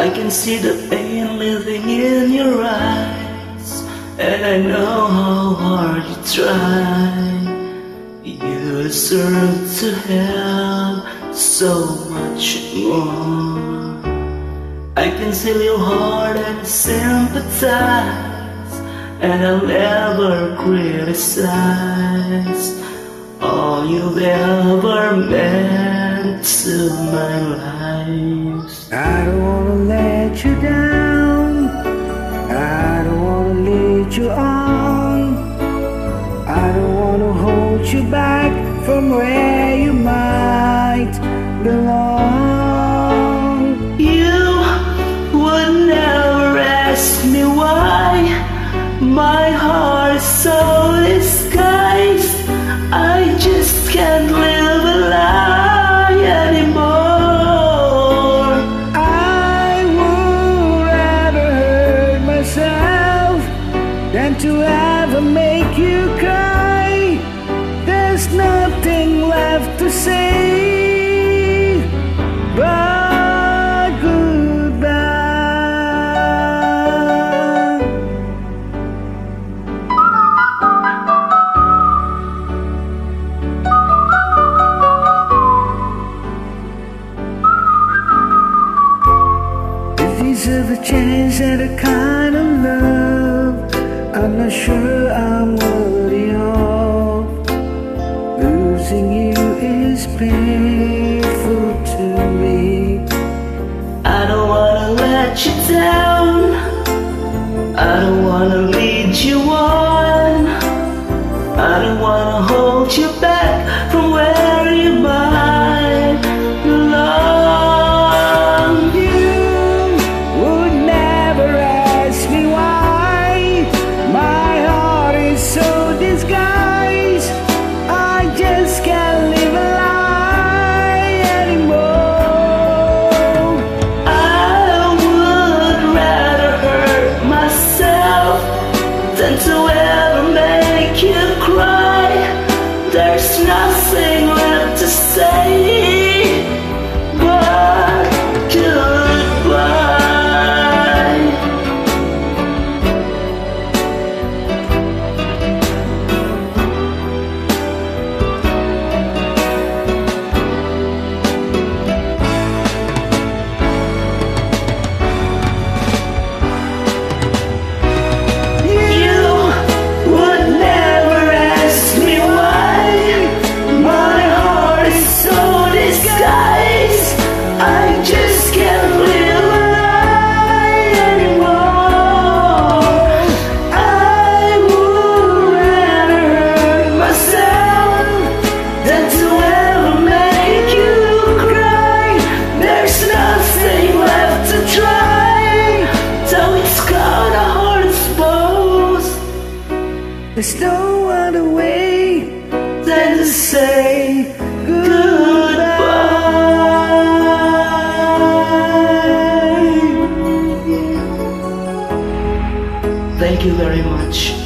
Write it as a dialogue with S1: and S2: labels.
S1: I can see the pain living in your eyes, and I know how hard you try. You deserve to have so much more. I can feel your heart and sympathize, and I'll never criticize all you've ever meant to my life.
S2: I don't wanna let you down. I don't wanna lead you on. I don't wanna hold you back from where you might belong.
S1: You would never ask me why my heart is so
S2: These are the chains that I kind of love, I'm not sure I'm worthy of. Losing you is painful to me.
S1: I don't wanna let you down. I don't wanna lead you on. I don't wanna hold you back say There's no other way than to say goodbye. Thank you
S2: very much.